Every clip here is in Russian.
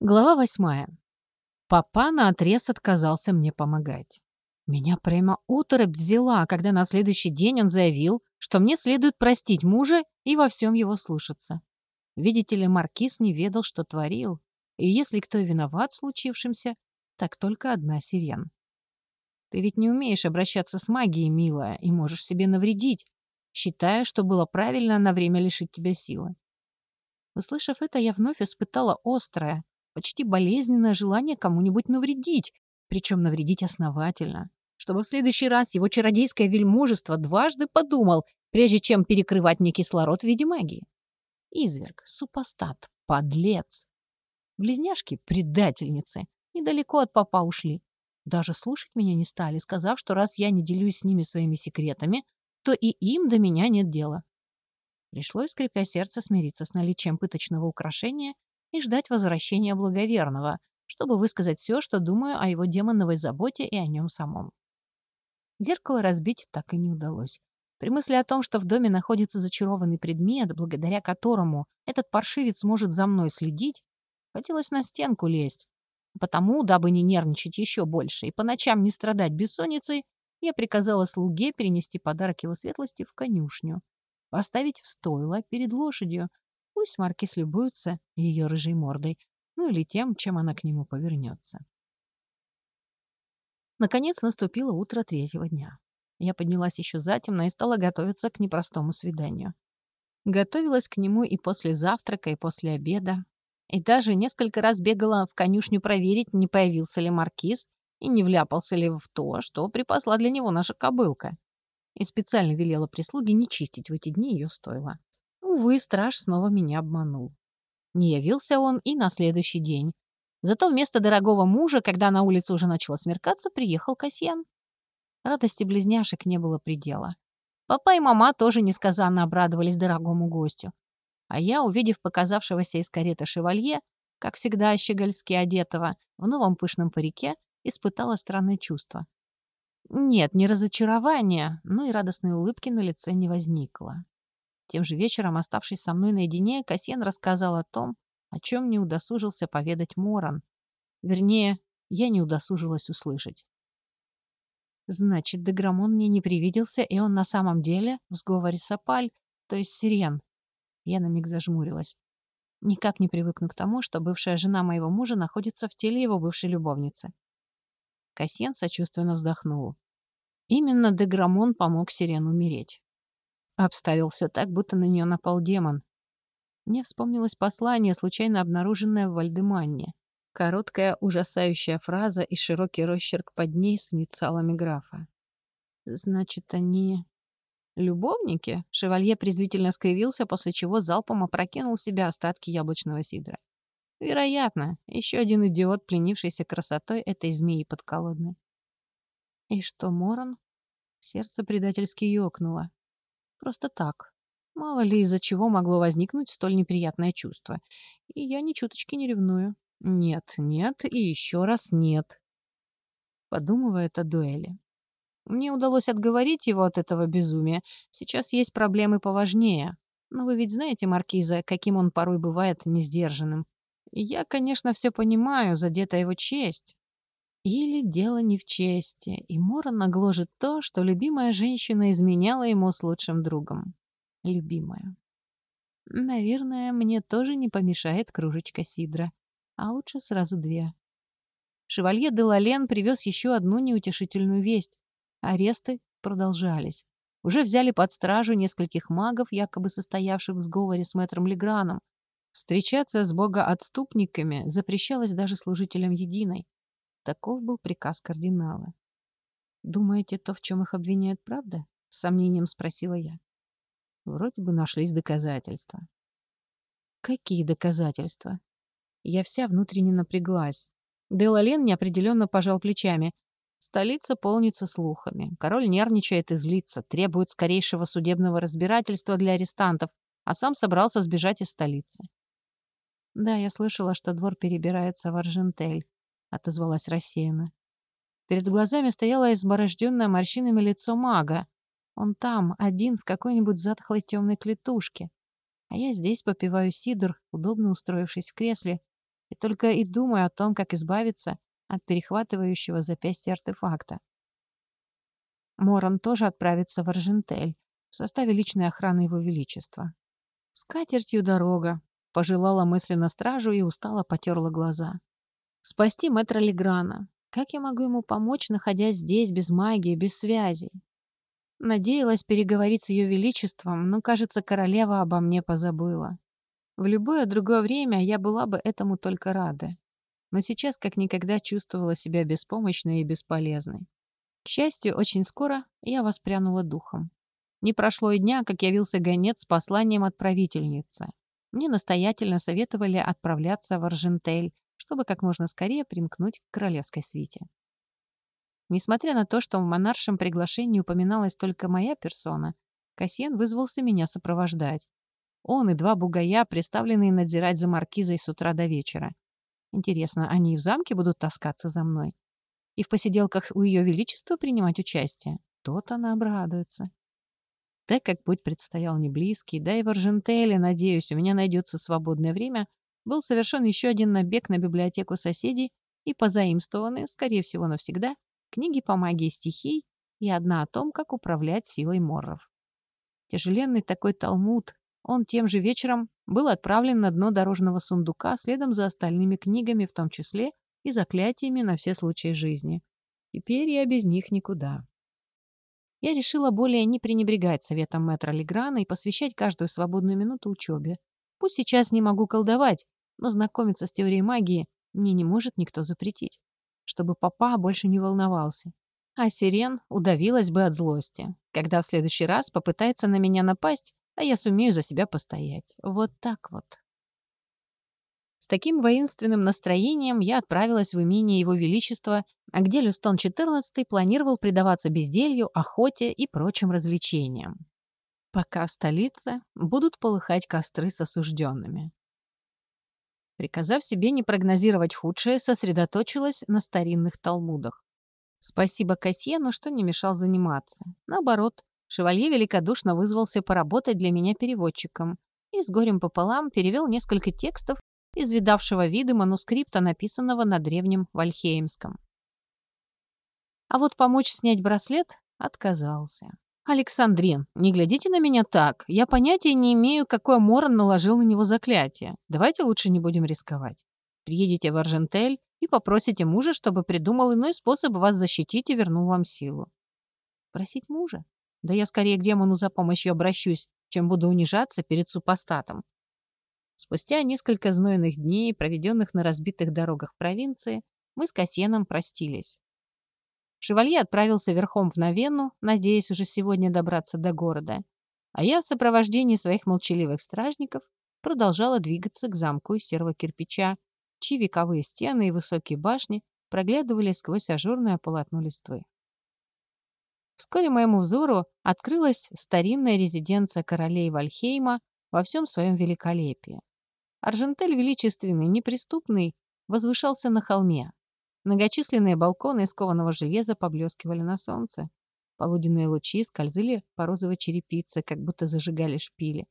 Глава восьмая. Папа наотрез отказался мне помогать. Меня прямо оторопь взяла, когда на следующий день он заявил, что мне следует простить мужа и во всем его слушаться. Видите ли, Маркиз не ведал, что творил, и если кто виноват в случившемся, так только одна сирен. Ты ведь не умеешь обращаться с магией, милая, и можешь себе навредить, считая, что было правильно на время лишить тебя силы. Услышав это, я вновь испытала острое, почти болезненное желание кому-нибудь навредить, причем навредить основательно, чтобы в следующий раз его чародейское вельможество дважды подумал, прежде чем перекрывать мне кислород в виде магии. Изверг, супостат, подлец. Близняшки — предательницы. Недалеко от папа ушли. Даже слушать меня не стали, сказав, что раз я не делюсь с ними своими секретами, то и им до меня нет дела. Пришлось, скрипя сердце, смириться с наличием пыточного украшения и ждать возвращения благоверного, чтобы высказать все, что думаю о его демоновой заботе и о нем самом. Зеркало разбить так и не удалось. При мысли о том, что в доме находится зачарованный предмет, благодаря которому этот паршивец может за мной следить, хотелось на стенку лезть. Потому, дабы не нервничать еще больше и по ночам не страдать бессонницей, я приказала слуге перенести подарок его светлости в конюшню, поставить в стойло перед лошадью, Пусть Маркиз любуется ее рыжей мордой, ну или тем, чем она к нему повернется. Наконец наступило утро третьего дня. Я поднялась еще затемно и стала готовиться к непростому свиданию. Готовилась к нему и после завтрака, и после обеда. И даже несколько раз бегала в конюшню проверить, не появился ли маркиз и не вляпался ли в то, что припасла для него наша кобылка. И специально велела прислуге не чистить в эти дни ее стойло. Увы, страж снова меня обманул. Не явился он и на следующий день. Зато вместо дорогого мужа, когда на улице уже начало смеркаться, приехал Касьян. Радости близняшек не было предела. Папа и мама тоже несказанно обрадовались дорогому гостю. А я, увидев показавшегося из кареты шевалье, как всегда щегольски одетого, в новом пышном парике, испытала странное чувство. Нет, не разочарование, но и радостной улыбки на лице не возникло. Тем же вечером, оставшись со мной наедине, Касьян рассказал о том, о чем не удосужился поведать Моран. Вернее, я не удосужилась услышать. Значит, Деграмон мне не привиделся, и он на самом деле в сговоре с Апаль, то есть Сирен. Я на миг зажмурилась. Никак не привыкну к тому, что бывшая жена моего мужа находится в теле его бывшей любовницы. Касьян сочувственно вздохнул. Именно Деграмон помог Сирен умереть. Обставил все так, будто на нее напал демон. Мне вспомнилось послание, случайно обнаруженное в Вальдеманне. Короткая ужасающая фраза и широкий росчерк под ней с инициалами графа. «Значит, они...» «Любовники?» — шевалье презрительно скривился, после чего залпом опрокинул в себя остатки яблочного сидра. «Вероятно, еще один идиот, пленившийся красотой этой змеи подколодной». «И что, Морон?» Сердце предательски ёкнуло. Просто так. Мало ли из-за чего могло возникнуть столь неприятное чувство. И я ни чуточки не ревную. Нет, нет и еще раз нет. Подумывая о дуэли. Мне удалось отговорить его от этого безумия. Сейчас есть проблемы поважнее. Но вы ведь знаете, Маркиза, каким он порой бывает несдержанным. Я, конечно, все понимаю, задета его честь. Или дело не в чести, и Моран нагложит то, что любимая женщина изменяла ему с лучшим другом. Любимая. Наверное, мне тоже не помешает кружечка сидра. А лучше сразу две. Шевалье де Лален привез еще одну неутешительную весть. Аресты продолжались. Уже взяли под стражу нескольких магов, якобы состоявших в сговоре с мэтром Леграном. Встречаться с богоотступниками запрещалось даже служителям Единой. Таков был приказ кардинала. «Думаете, то, в чем их обвиняют, правда?» — с сомнением спросила я. Вроде бы нашлись доказательства. «Какие доказательства?» Я вся внутренне напряглась. Делален неопределенно пожал плечами. Столица полнится слухами. Король нервничает и злится, требует скорейшего судебного разбирательства для арестантов, а сам собрался сбежать из столицы. Да, я слышала, что двор перебирается в Аржентель. — отозвалась рассеянно. Перед глазами стояло изборожденное морщинами лицо мага. Он там, один, в какой-нибудь затхлой темной клетушке. А я здесь попиваю сидр, удобно устроившись в кресле, и только и думаю о том, как избавиться от перехватывающего запястья артефакта. Моран тоже отправится в Аржентель в составе личной охраны Его Величества. С катертью дорога, пожелала мысленно стражу и устало потерла глаза. Спасти мэтра Леграна. Как я могу ему помочь, находясь здесь, без магии, без связи? Надеялась переговорить с Ее Величеством, но, кажется, королева обо мне позабыла. В любое другое время я была бы этому только рада. Но сейчас как никогда чувствовала себя беспомощной и бесполезной. К счастью, очень скоро я воспрянула духом. Не прошло и дня, как явился гонец с посланием от правительницы. Мне настоятельно советовали отправляться в Аржентель, чтобы как можно скорее примкнуть к королевской свите. Несмотря на то, что в монаршем приглашении упоминалась только моя персона, Кассиен вызвался меня сопровождать. Он и два бугая, представленные надзирать за маркизой с утра до вечера. Интересно, они и в замке будут таскаться за мной? И в посиделках у Ее Величества принимать участие? Тот она обрадуется. Так как путь предстоял не близкий, да и в Аржентеле, надеюсь, у меня найдется свободное время, был совершен еще один набег на библиотеку соседей и позаимствованы, скорее всего, навсегда, книги по магии стихий и одна о том, как управлять силой морров. Тяжеленный такой талмуд, он тем же вечером был отправлен на дно дорожного сундука следом за остальными книгами, в том числе и заклятиями на все случаи жизни. Теперь я без них никуда. Я решила более не пренебрегать советом мэтра Леграна и посвящать каждую свободную минуту учебе. Пусть сейчас не могу колдовать, но знакомиться с теорией магии мне не может никто запретить чтобы папа больше не волновался. А Сирен удавилась бы от злости, когда в следующий раз попытается на меня напасть, а я сумею за себя постоять. Вот так вот. С таким воинственным настроением я отправилась в имение Его Величества, а где Люстон XIV планировал предаваться безделью, охоте и прочим развлечениям. Пока в столице будут полыхать костры с осужденными. Приказав себе не прогнозировать худшее, сосредоточилась на старинных талмудах. Спасибо Касьену, что не мешал заниматься. Наоборот, шевалье великодушно вызвался поработать для меня переводчиком и с горем пополам перевел несколько текстов из видавшего виды манускрипта, написанного на древнем вальхеймском. А вот помочь снять браслет отказался. «Александрин, не глядите на меня так. Я понятия не имею, какой Моран наложил на него заклятие. Давайте лучше не будем рисковать. Приедете в Аржентель и попросите мужа, чтобы придумал иной способ вас защитить и вернул вам силу». «Просить мужа? Да я скорее к демону за помощью обращусь, чем буду унижаться перед супостатом». Спустя несколько знойных дней, проведенных на разбитых дорогах провинции, мы с Касьеном простились. Шевалье отправился верхом в Навену, надеясь уже сегодня добраться до города, а я в сопровождении своих молчаливых стражников продолжала двигаться к замку из серого кирпича, чьи вековые стены и высокие башни проглядывали сквозь ажурное полотно листвы. Вскоре моему взору открылась старинная резиденция королей Вальхейма во всем своем великолепии. Аржентель величественный, неприступный, возвышался на холме, Многочисленные балконы из кованого железа поблескивали на солнце. Полуденные лучи скользили по розовой черепице, как будто зажигали шпили.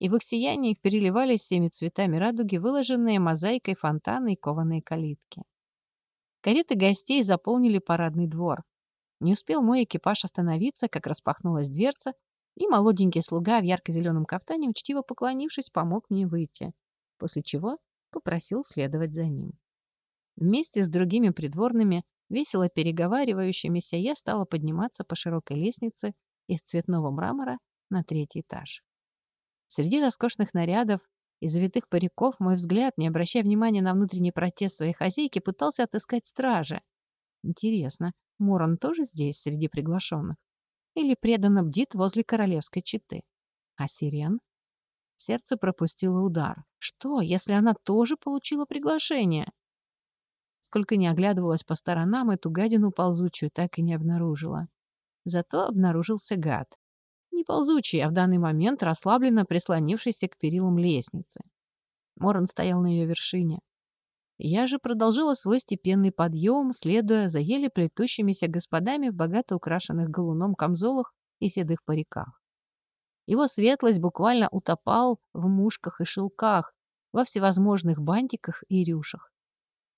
И в их сияниях переливались всеми цветами радуги выложенные мозаикой фонтаны и кованые калитки. Кареты гостей заполнили парадный двор. Не успел мой экипаж остановиться, как распахнулась дверца, и молоденький слуга в ярко-зеленом кафтане, учтиво поклонившись, помог мне выйти, после чего попросил следовать за ним. Вместе с другими придворными, весело переговаривающимися, я стала подниматься по широкой лестнице из цветного мрамора на третий этаж. Среди роскошных нарядов и завитых париков мой взгляд, не обращая внимания на внутренний протест своей хозяйки, пытался отыскать стража. Интересно, Моран тоже здесь, среди приглашенных? Или преданно бдит возле королевской четы? А Сирен? Сердце пропустило удар. Что, если она тоже получила приглашение? Сколько не оглядывалась по сторонам, эту гадину ползучую так и не обнаружила. Зато обнаружился гад. Не ползучий, а в данный момент расслабленно прислонившийся к перилам лестницы. Моран стоял на ее вершине. Я же продолжила свой степенный подъем, следуя за еле плетущимися господами в богато украшенных галуном камзолах и седых париках. Его светлость буквально утопал в мушках и шелках, во всевозможных бантиках и рюшах.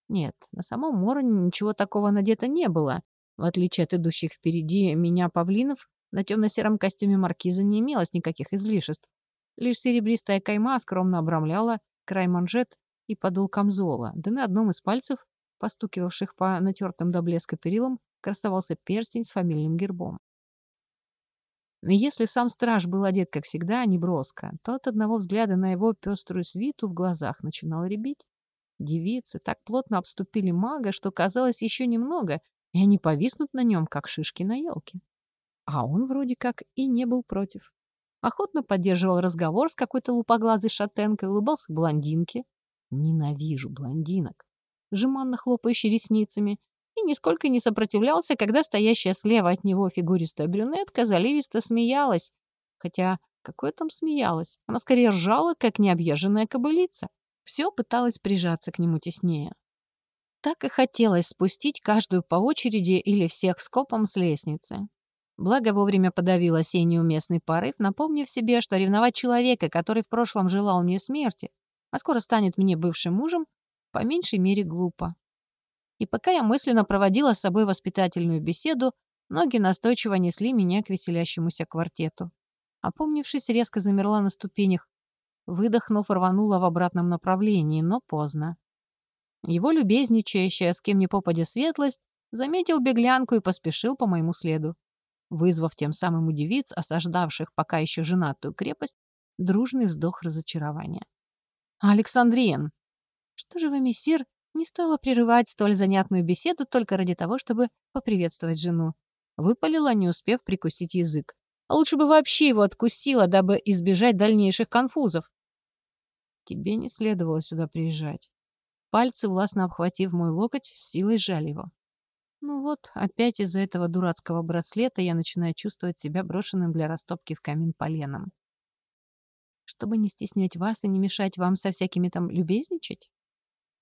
Нет, на самом Мороне ничего такого надето не было. В отличие от идущих впереди меня павлинов, на темно-сером костюме маркиза не имелось никаких излишеств. Лишь серебристая кайма скромно обрамляла край манжет и подол камзола, да на одном из пальцев, постукивавших по натертым до блеска перилам, красовался перстень с фамильным гербом. Если сам страж был одет, как всегда, неброско, то от одного взгляда на его пеструю свиту в глазах начинал рябить. Девицы так плотно обступили мага, что казалось еще немного, и они повиснут на нем, как шишки на елке. А он вроде как и не был против. Охотно поддерживал разговор с какой-то лупоглазой шатенкой, улыбался блондинке. Ненавижу блондинок. Жеманно хлопающий ресницами, и нисколько не сопротивлялся, когда стоящая слева от него фигуристая брюнетка заливисто смеялась. Хотя, какое там смеялась? Она скорее ржала, как необъезженная кобылица. Все пыталась прижаться к нему теснее. Так и хотелось спустить каждую по очереди или всех скопом с лестницы. Благо вовремя подавил осенний уместный порыв, напомнив себе, что ревновать человека, который в прошлом желал мне смерти, а скоро станет мне бывшим мужем, по меньшей мере глупо. И пока я мысленно проводила с собой воспитательную беседу, ноги настойчиво несли меня к веселящемуся квартету. Опомнившись, резко замерла на ступенях. Выдохнув, рванула в обратном направлении, но поздно. Его любезничающая, с кем ни попадя светлость, заметил беглянку и поспешил по моему следу, вызвав тем самым у девиц, осаждавших пока еще женатую крепость, дружный вздох разочарования. «Александрин!» «Что же вы, мессир, не стоило прерывать столь занятную беседу только ради того, чтобы поприветствовать жену. Выпалила, не успев прикусить язык. А лучше бы вообще его откусила, дабы избежать дальнейших конфузов. Тебе не следовало сюда приезжать. Пальцы, властно обхватив мой локоть, с силой сжали его. Ну вот, опять из-за этого дурацкого браслета я начинаю чувствовать себя брошенным для растопки в камин поленом. Чтобы не стеснять вас и не мешать вам со всякими там любезничать?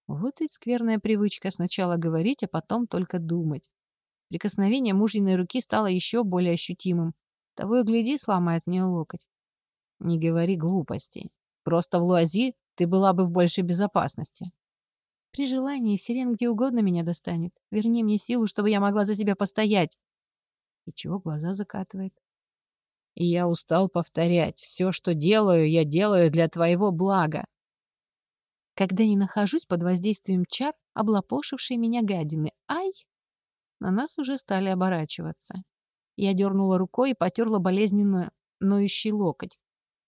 Вот ведь скверная привычка сначала говорить, а потом только думать. Прикосновение мужьиной руки стало еще более ощутимым. Того и гляди, сломает мне локоть. Не говори глупостей. Просто в Луази ты была бы в большей безопасности. При желании сирен где угодно меня достанет. Верни мне силу, чтобы я могла за себя постоять. И чего глаза закатывает? И я устал повторять. Все, что делаю, я делаю для твоего блага когда не нахожусь под воздействием чар, облапошившей меня гадины. Ай! На нас уже стали оборачиваться. Я дернула рукой и потерла болезненно ноющий локоть.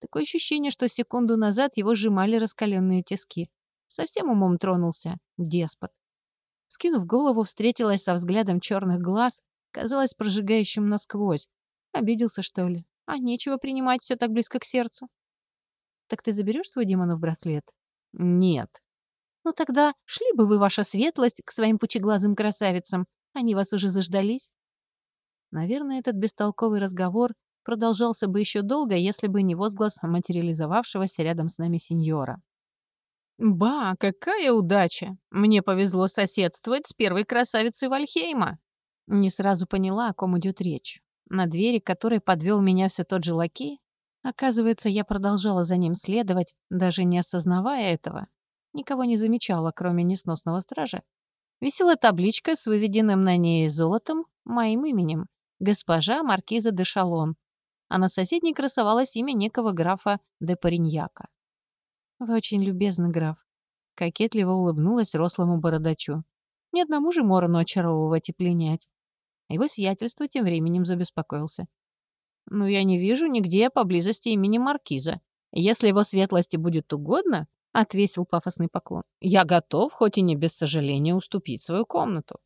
Такое ощущение, что секунду назад его сжимали раскаленные тиски. Совсем умом тронулся, деспот. Скинув голову, встретилась со взглядом черных глаз, казалось прожигающим насквозь. Обиделся, что ли? А нечего принимать все так близко к сердцу. Так ты заберешь свой демонов браслет? «Нет». «Ну тогда шли бы вы, ваша светлость, к своим пучеглазым красавицам. Они вас уже заждались». Наверное, этот бестолковый разговор продолжался бы еще долго, если бы не возглас материализовавшегося рядом с нами сеньора. «Ба, какая удача! Мне повезло соседствовать с первой красавицей Вальхейма!» Не сразу поняла, о ком идет речь. На двери, которой подвел меня все тот же лакей, Оказывается, я продолжала за ним следовать, даже не осознавая этого. Никого не замечала, кроме несносного стража. Висела табличка с выведенным на ней золотом моим именем — госпожа Маркиза де Шалон, а на соседней красовалось имя некого графа де Париньяка. «Вы очень любезны, граф», — кокетливо улыбнулась рослому бородачу. «Ни одному же Морону очаровывать и пленять». Его сиятельство тем временем забеспокоился. Но я не вижу нигде поблизости имени Маркиза. Если его светлости будет угодно, — отвесил пафосный поклон, — я готов, хоть и не без сожаления, уступить свою комнату.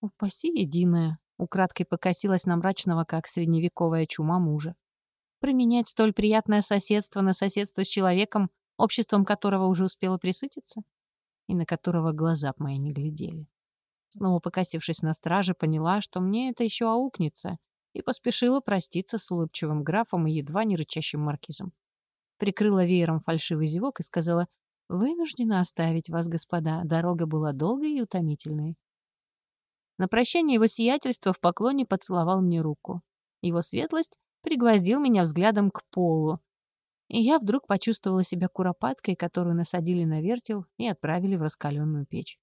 Упаси единая, — украдкой покосилась на мрачного, как средневековая чума мужа. Променять столь приятное соседство на соседство с человеком, обществом которого уже успела присытиться, и на которого глаза б мои не глядели. Снова покосившись на страже, поняла, что мне это еще аукнется, и поспешила проститься с улыбчивым графом и едва не рычащим маркизом. Прикрыла веером фальшивый зевок и сказала, «Вынуждена оставить вас, господа, дорога была долгой и утомительной». На прощание его сиятельство в поклоне поцеловал мне руку. Его светлость пригвоздил меня взглядом к полу. и я вдруг почувствовала себя куропаткой, которую насадили на вертел и отправили в раскаленную печь.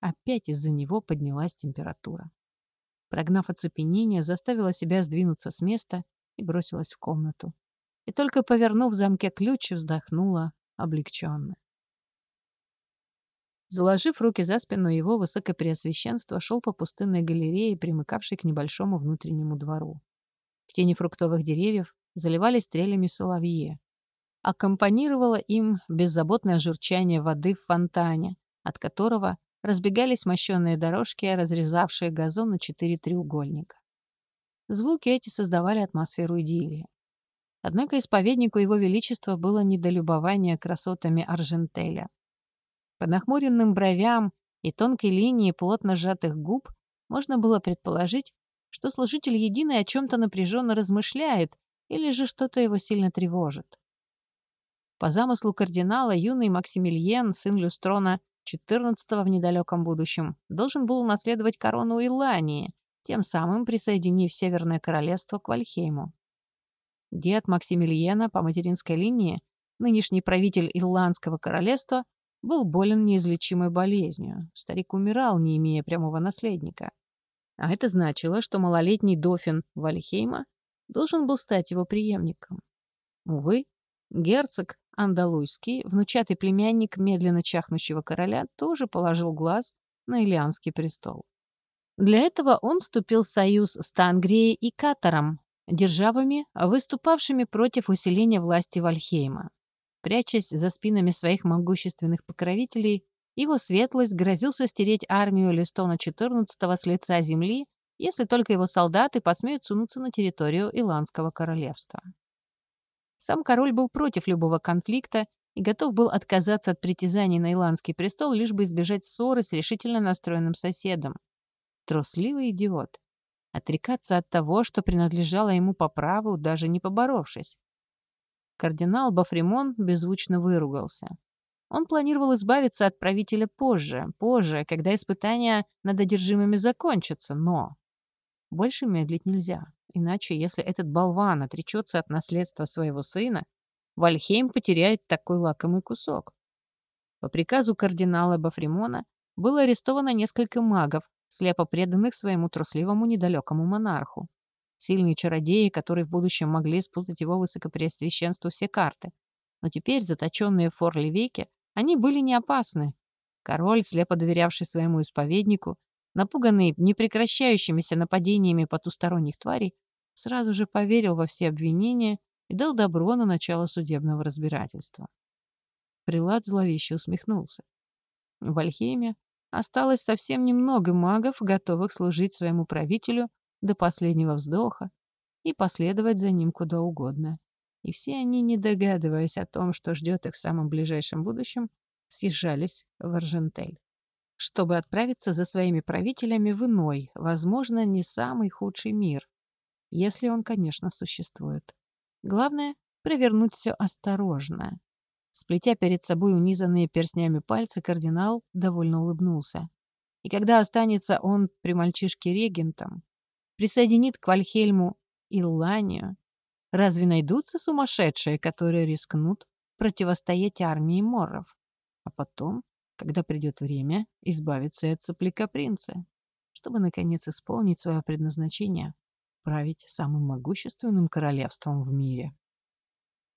Опять из-за него поднялась температура. Прогнав оцепенение, заставила себя сдвинуться с места и бросилась в комнату. И только повернув в замке ключ, вздохнула облегченно. Заложив руки за спину, его высокопреосвященство шел по пустынной галерее, примыкавшей к небольшому внутреннему двору. В тени фруктовых деревьев заливались стрелями соловьи. Аккомпанировало им беззаботное журчание воды в фонтане, от которого разбегались мощенные дорожки, разрезавшие газон на четыре треугольника. Звуки эти создавали атмосферу идиллии. Однако исповеднику Его Величества было недолюбование красотами Аржентеля. По нахмуренным бровям и тонкой линии плотно сжатых губ можно было предположить, что служитель единый о чем-то напряженно размышляет или же что-то его сильно тревожит. По замыслу кардинала, юный Максимилиен, сын Люстрона XIV в недалеком будущем, должен был унаследовать корону Илании, тем самым присоединив Северное Королевство к Вальхейму. Дед Максимилиена по материнской линии, нынешний правитель Ирландского королевства, был болен неизлечимой болезнью. Старик умирал, не имея прямого наследника. А это значило, что малолетний дофин Вальхейма должен был стать его преемником. Увы, герцог Андалуйский, внучатый племянник медленно чахнущего короля, тоже положил глаз на Илианский престол. Для этого он вступил в союз с Тангрией и Катаром, державами, выступавшими против усиления власти Вальхейма. Прячась за спинами своих могущественных покровителей, его светлость грозился стереть армию Листона XIV с лица земли, если только его солдаты посмеют сунуться на территорию Иландского королевства. Сам король был против любого конфликта и готов был отказаться от притязаний на Иландский престол, лишь бы избежать ссоры с решительно настроенным соседом. Трусливый идиот отрекаться от того, что принадлежало ему по праву, даже не поборовшись. Кардинал Бафримон беззвучно выругался. Он планировал избавиться от правителя позже, позже, когда испытания над одержимыми закончатся, но... Больше медлить нельзя. Иначе, если этот болван отречется от наследства своего сына, Вальхейм потеряет такой лакомый кусок. По приказу кардинала Бафримона было арестовано несколько магов, слепо преданных своему трусливому недалекому монарху. Сильные чародеи, которые в будущем могли спутать его высокопреосвященству все карты. Но теперь, заточенные в Форливейке, они были не опасны. Король, слепо доверявший своему исповеднику, напуганный непрекращающимися нападениями потусторонних тварей, сразу же поверил во все обвинения и дал добро на начало судебного разбирательства. Прилад зловеще усмехнулся. В Альхеме Осталось совсем немного магов, готовых служить своему правителю до последнего вздоха и последовать за ним куда угодно. И все они, не догадываясь о том, что ждет их в самом ближайшем будущем, съезжались в Аржентель, чтобы отправиться за своими правителями в иной, возможно, не самый худший мир, если он, конечно, существует. Главное — провернуть все осторожно, Сплетя перед собой унизанные перстнями пальцы, кардинал довольно улыбнулся. И когда останется он при мальчишке регентом, присоединит к Вальхельму Илланию, разве найдутся сумасшедшие, которые рискнут противостоять армии морров? А потом, когда придет время, избавиться от сопляка принца, чтобы, наконец, исполнить свое предназначение — править самым могущественным королевством в мире.